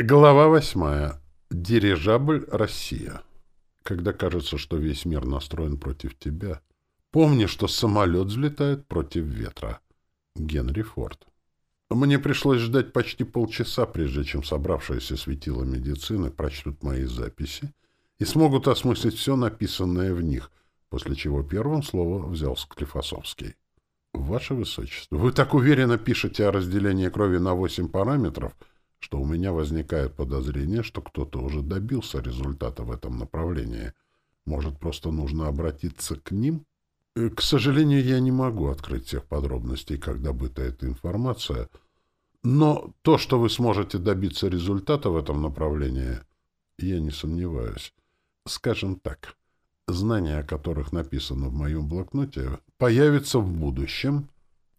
Глава 8. Дирижабль «Россия». Когда кажется, что весь мир настроен против тебя, помни, что самолет взлетает против ветра. Генри Форд. Мне пришлось ждать почти полчаса, прежде чем собравшиеся светила медицины прочтут мои записи и смогут осмыслить все написанное в них, после чего первым слово взял Склифосовский. «Ваше Высочество, вы так уверенно пишете о разделении крови на восемь параметров», что у меня возникает подозрение, что кто-то уже добился результата в этом направлении. Может, просто нужно обратиться к ним? Э, к сожалению, я не могу открыть всех подробностей, как добыта эта информация, но то, что вы сможете добиться результата в этом направлении, я не сомневаюсь. Скажем так, знания, о которых написано в моем блокноте, появятся в будущем,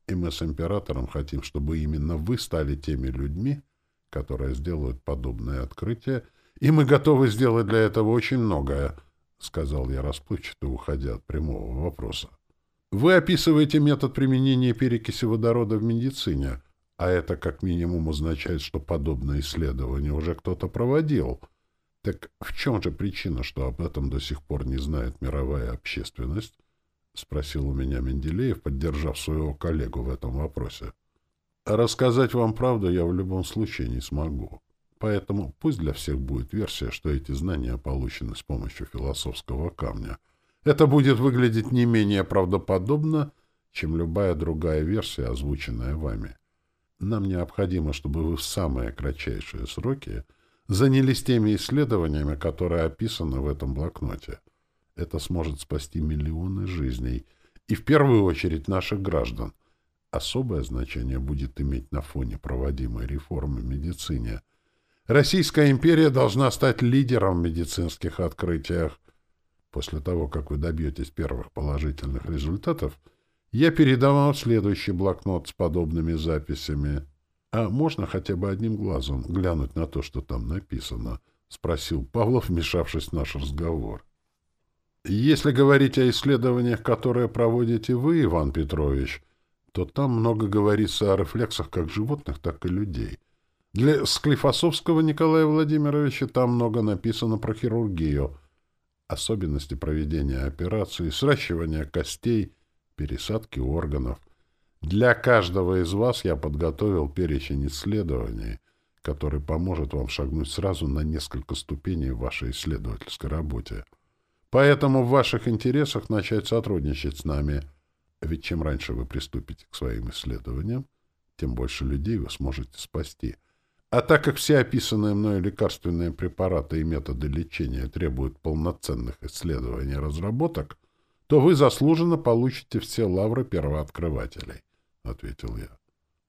и мы с императором хотим, чтобы именно вы стали теми людьми, которые сделают подобное открытие, и мы готовы сделать для этого очень многое, сказал я расплывчато, уходя от прямого вопроса. Вы описываете метод применения перекиси водорода в медицине, а это как минимум означает, что подобное исследование уже кто-то проводил. Так в чем же причина, что об этом до сих пор не знает мировая общественность? — спросил у меня Менделеев, поддержав своего коллегу в этом вопросе. Рассказать вам правду я в любом случае не смогу. Поэтому пусть для всех будет версия, что эти знания получены с помощью философского камня. Это будет выглядеть не менее правдоподобно, чем любая другая версия, озвученная вами. Нам необходимо, чтобы вы в самые кратчайшие сроки занялись теми исследованиями, которые описаны в этом блокноте. Это сможет спасти миллионы жизней, и в первую очередь наших граждан — Особое значение будет иметь на фоне проводимой реформы медицине. Российская империя должна стать лидером в медицинских открытиях. После того, как вы добьетесь первых положительных результатов, я передам вам следующий блокнот с подобными записями. — А можно хотя бы одним глазом глянуть на то, что там написано? — спросил Павлов, вмешавшись в наш разговор. — Если говорить о исследованиях, которые проводите вы, Иван Петрович, то там много говорится о рефлексах как животных, так и людей. Для Склифосовского Николая Владимировича там много написано про хирургию, особенности проведения операций, сращивания костей, пересадки органов. Для каждого из вас я подготовил перечень исследований, который поможет вам шагнуть сразу на несколько ступеней в вашей исследовательской работе. Поэтому в ваших интересах начать сотрудничать с нами – ведь чем раньше вы приступите к своим исследованиям, тем больше людей вы сможете спасти. А так как все описанные мною лекарственные препараты и методы лечения требуют полноценных исследований и разработок, то вы заслуженно получите все лавры первооткрывателей, — ответил я.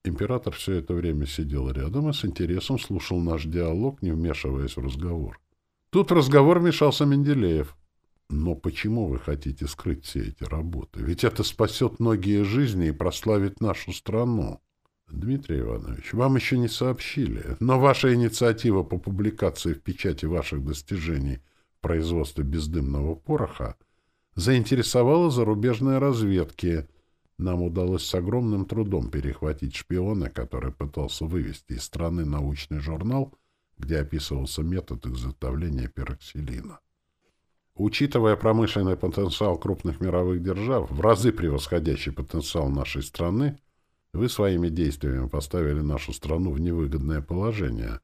Император все это время сидел рядом и с интересом слушал наш диалог, не вмешиваясь в разговор. Тут разговор вмешался Менделеев — но почему вы хотите скрыть все эти работы? Ведь это спасет многие жизни и прославит нашу страну. Дмитрий Иванович, вам еще не сообщили, но ваша инициатива по публикации в печати ваших достижений производства бездымного пороха заинтересовала зарубежные разведки. Нам удалось с огромным трудом перехватить шпиона, который пытался вывести из страны научный журнал, где описывался метод изготовления пероксилина. Учитывая промышленный потенциал крупных мировых держав, в разы превосходящий потенциал нашей страны, вы своими действиями поставили нашу страну в невыгодное положение.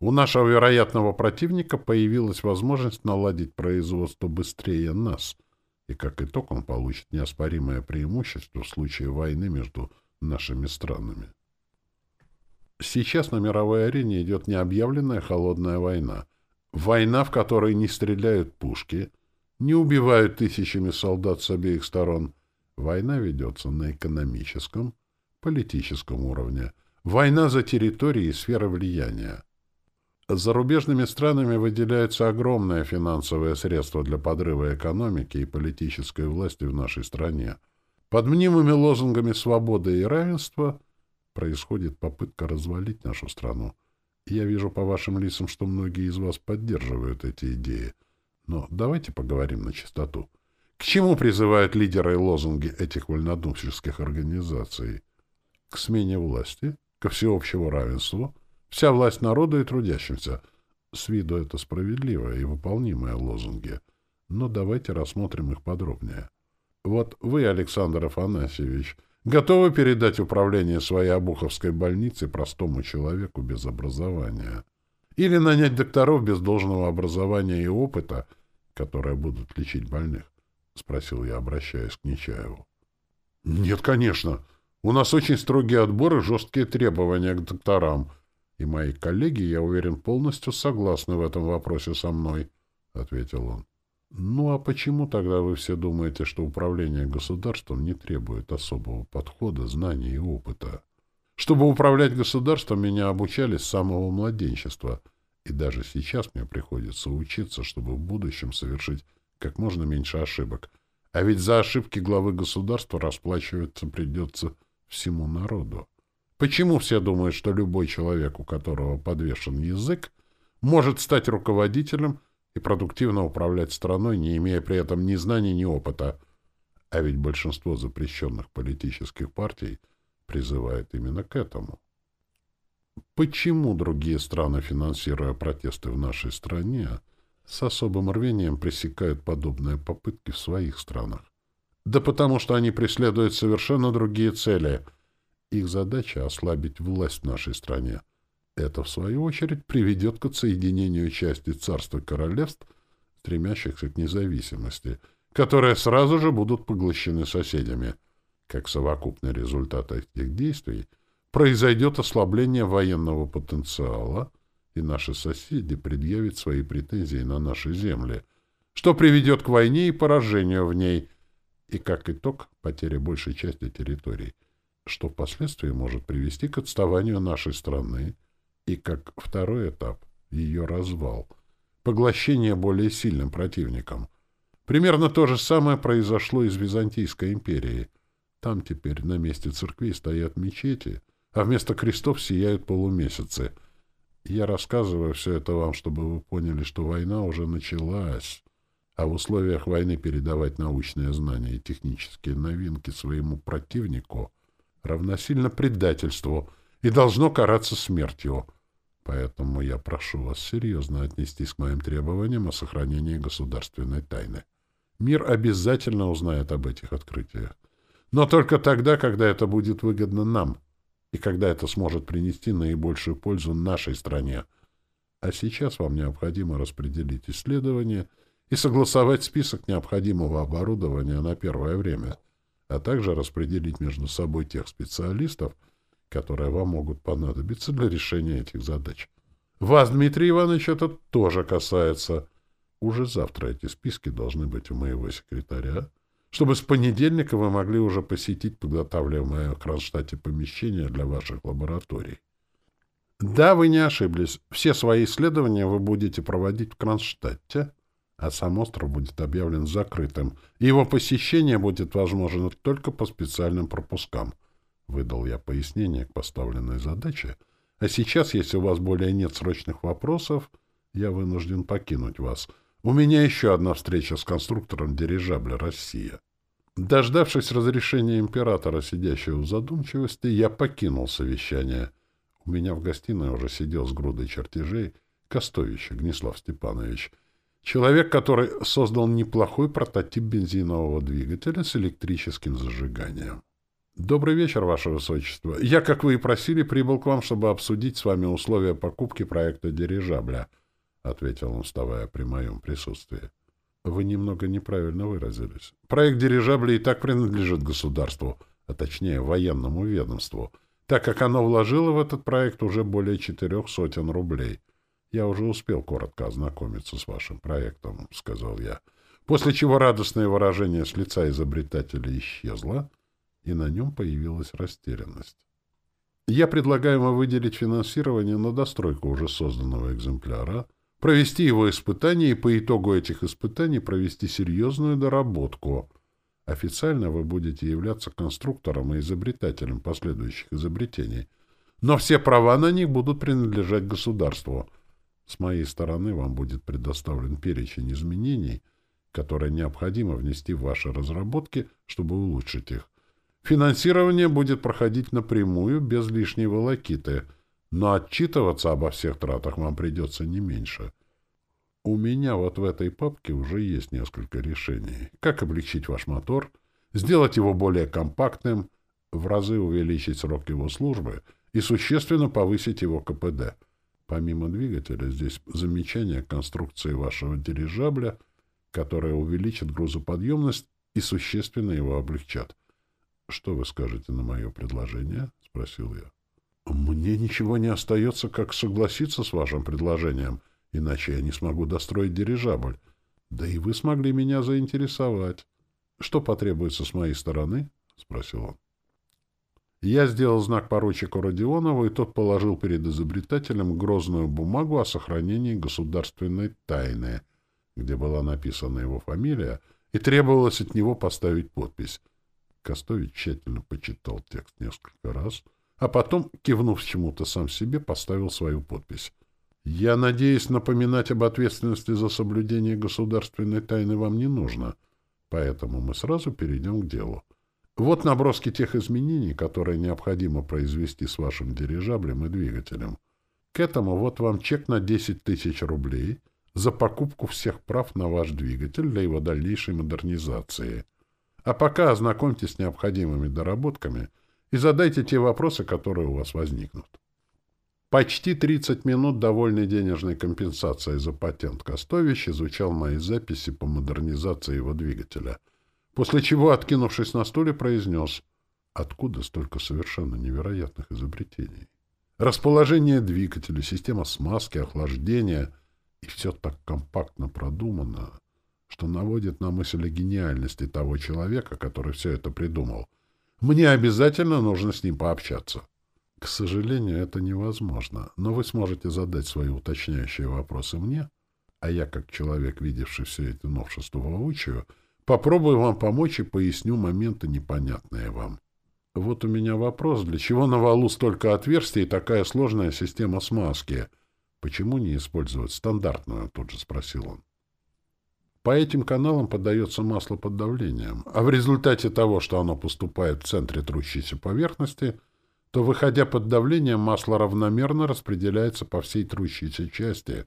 У нашего вероятного противника появилась возможность наладить производство быстрее нас, и как итог он получит неоспоримое преимущество в случае войны между нашими странами. Сейчас на мировой арене идет необъявленная холодная война – Война, в которой не стреляют пушки, не убивают тысячами солдат с обеих сторон. Война ведется на экономическом, политическом уровне. Война за территории и сферы влияния. Зарубежными странами выделяются огромные финансовые средства для подрыва экономики и политической власти в нашей стране. Под мнимыми лозунгами свободы и равенства происходит попытка развалить нашу страну – я вижу по вашим лицам, что многие из вас поддерживают эти идеи. Но давайте поговорим на чистоту. К чему призывают лидеры и лозунги этих вольнодумческих организаций? К смене власти, ко всеобщему равенству, вся власть народу и трудящимся. С виду это справедливые и выполнимые лозунги. Но давайте рассмотрим их подробнее. Вот вы, Александр Афанасьевич, — готовы передать управление своей Обуховской больницы простому человеку без образования. Или нанять докторов без должного образования и опыта, которые будут лечить больных? — спросил я, обращаясь к Нечаеву. — Нет, конечно. У нас очень строгие отборы, жесткие требования к докторам. И мои коллеги, я уверен, полностью согласны в этом вопросе со мной, — ответил он. Ну а почему тогда вы все думаете, что управление государством не требует особого подхода, знаний и опыта? Чтобы управлять государством, меня обучали с самого младенчества, и даже сейчас мне приходится учиться, чтобы в будущем совершить как можно меньше ошибок. А ведь за ошибки главы государства расплачиваться придется всему народу. Почему все думают, что любой человек, у которого подвешен язык, может стать руководителем – и продуктивно управлять страной, не имея при этом ни знаний, ни опыта. А ведь большинство запрещенных политических партий призывает именно к этому. Почему другие страны, финансируя протесты в нашей стране, с особым рвением пресекают подобные попытки в своих странах? Да потому что они преследуют совершенно другие цели. Их задача — ослабить власть в нашей стране — это, в свою очередь, приведет к отсоединению части царства королевств, стремящихся к независимости, которые сразу же будут поглощены соседями. Как совокупный результат этих действий произойдет ослабление военного потенциала, и наши соседи предъявят свои претензии на наши земли, что приведет к войне и поражению в ней, и, как итог, потере большей части территорий, что впоследствии может привести к отставанию нашей страны, и, как второй этап, ее развал, поглощение более сильным противником. Примерно то же самое произошло и с Византийской империей. Там теперь на месте церкви стоят мечети, а вместо крестов сияют полумесяцы. Я рассказываю все это вам, чтобы вы поняли, что война уже началась, а в условиях войны передавать научные знания и технические новинки своему противнику равносильно предательству — и должно караться смертью. Поэтому я прошу вас серьезно отнестись к моим требованиям о сохранении государственной тайны. Мир обязательно узнает об этих открытиях. Но только тогда, когда это будет выгодно нам, и когда это сможет принести наибольшую пользу нашей стране. А сейчас вам необходимо распределить исследования и согласовать список необходимого оборудования на первое время, а также распределить между собой тех специалистов, которые вам могут понадобиться для решения этих задач. Вас, Дмитрий Иванович, это тоже касается. Уже завтра эти списки должны быть у моего секретаря, чтобы с понедельника вы могли уже посетить подготавливаемое в Кронштадте помещение для ваших лабораторий. Да, вы не ошиблись. Все свои исследования вы будете проводить в Кронштадте, а сам остров будет объявлен закрытым, и его посещение будет возможно только по специальным пропускам — выдал я пояснение к поставленной задаче. А сейчас, если у вас более нет срочных вопросов, я вынужден покинуть вас. У меня еще одна встреча с конструктором дирижабля «Россия». Дождавшись разрешения императора, сидящего в задумчивости, я покинул совещание. У меня в гостиной уже сидел с грудой чертежей Костович Гнислав Степанович. Человек, который создал неплохой прототип бензинового двигателя с электрическим зажиганием. Добрый вечер, Ваше Высочество. Я, как вы и просили, прибыл к вам, чтобы обсудить с вами условия покупки проекта дирижабля, — ответил он, вставая при моем присутствии. Вы немного неправильно выразились. Проект дирижабля и так принадлежит государству, а точнее военному ведомству, так как оно вложило в этот проект уже более четырех сотен рублей. Я уже успел коротко ознакомиться с вашим проектом, — сказал я. После чего радостное выражение с лица изобретателя исчезло — и на нем появилась растерянность. Я предлагаю вам выделить финансирование на достройку уже созданного экземпляра, провести его испытания и по итогу этих испытаний провести серьезную доработку. Официально вы будете являться конструктором и изобретателем последующих изобретений, но все права на них будут принадлежать государству. С моей стороны вам будет предоставлен перечень изменений, которые необходимо внести в ваши разработки, чтобы улучшить их. Финансирование будет проходить напрямую, без лишней волокиты, но отчитываться обо всех тратах вам придется не меньше. У меня вот в этой папке уже есть несколько решений. Как облегчить ваш мотор, сделать его более компактным, в разы увеличить срок его службы и существенно повысить его КПД. Помимо двигателя, здесь замечание конструкции вашего дирижабля, которое увеличит грузоподъемность и существенно его облегчат. «Что вы скажете на мое предложение?» — спросил я. «Мне ничего не остается, как согласиться с вашим предложением, иначе я не смогу достроить дирижабль. Да и вы смогли меня заинтересовать. Что потребуется с моей стороны?» — спросил он. Я сделал знак поручику Родионову, и тот положил перед изобретателем грозную бумагу о сохранении государственной тайны, где была написана его фамилия, и требовалось от него поставить подпись. Костович тщательно почитал текст несколько раз, а потом, кивнув чему-то сам себе, поставил свою подпись. «Я надеюсь, напоминать об ответственности за соблюдение государственной тайны вам не нужно, поэтому мы сразу перейдем к делу. Вот наброски тех изменений, которые необходимо произвести с вашим дирижаблем и двигателем. К этому вот вам чек на 10 тысяч рублей за покупку всех прав на ваш двигатель для его дальнейшей модернизации» а пока ознакомьтесь с необходимыми доработками и задайте те вопросы, которые у вас возникнут. Почти 30 минут довольной денежной компенсации за патент Костович изучал мои записи по модернизации его двигателя, после чего, откинувшись на стуле, произнес «Откуда столько совершенно невероятных изобретений?» Расположение двигателя, система смазки, охлаждения, и все так компактно продумано — что наводит на мысль о гениальности того человека, который все это придумал. Мне обязательно нужно с ним пообщаться. К сожалению, это невозможно, но вы сможете задать свои уточняющие вопросы мне, а я, как человек, видевший все эти новшества воочию, попробую вам помочь и поясню моменты, непонятные вам. Вот у меня вопрос, для чего на валу столько отверстий и такая сложная система смазки? Почему не использовать стандартную, тут же спросил он. По этим каналам подается масло под давлением, а в результате того, что оно поступает в центре трущейся поверхности, то, выходя под давлением, масло равномерно распределяется по всей трущейся части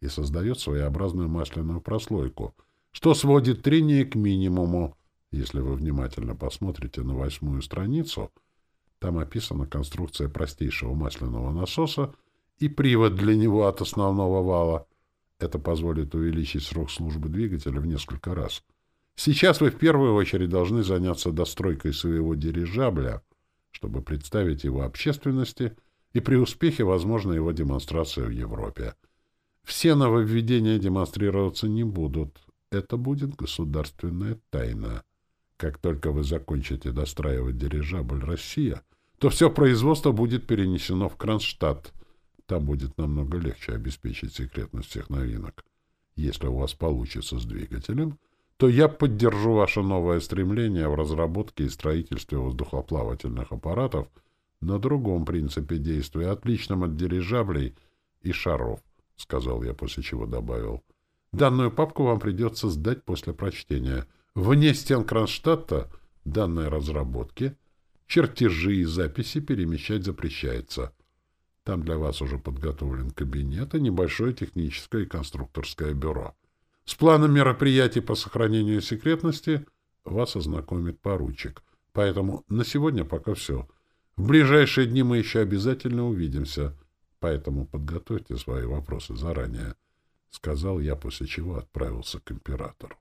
и создает своеобразную масляную прослойку, что сводит трение к минимуму. Если вы внимательно посмотрите на восьмую страницу, там описана конструкция простейшего масляного насоса и привод для него от основного вала — это позволит увеличить срок службы двигателя в несколько раз. Сейчас вы в первую очередь должны заняться достройкой своего дирижабля, чтобы представить его общественности и при успехе, возможно, его демонстрация в Европе. Все нововведения демонстрироваться не будут. Это будет государственная тайна. Как только вы закончите достраивать дирижабль «Россия», то все производство будет перенесено в Кронштадт, там будет намного легче обеспечить секретность всех новинок. Если у вас получится с двигателем, то я поддержу ваше новое стремление в разработке и строительстве воздухоплавательных аппаратов на другом принципе действия, отличном от дирижаблей и шаров, — сказал я, после чего добавил. Данную папку вам придется сдать после прочтения. Вне стен Кронштадта данной разработки чертежи и записи перемещать запрещается — там для вас уже подготовлен кабинет и небольшое техническое и конструкторское бюро. С планом мероприятий по сохранению секретности вас ознакомит поручик. Поэтому на сегодня пока все. В ближайшие дни мы еще обязательно увидимся, поэтому подготовьте свои вопросы заранее, — сказал я, после чего отправился к императору.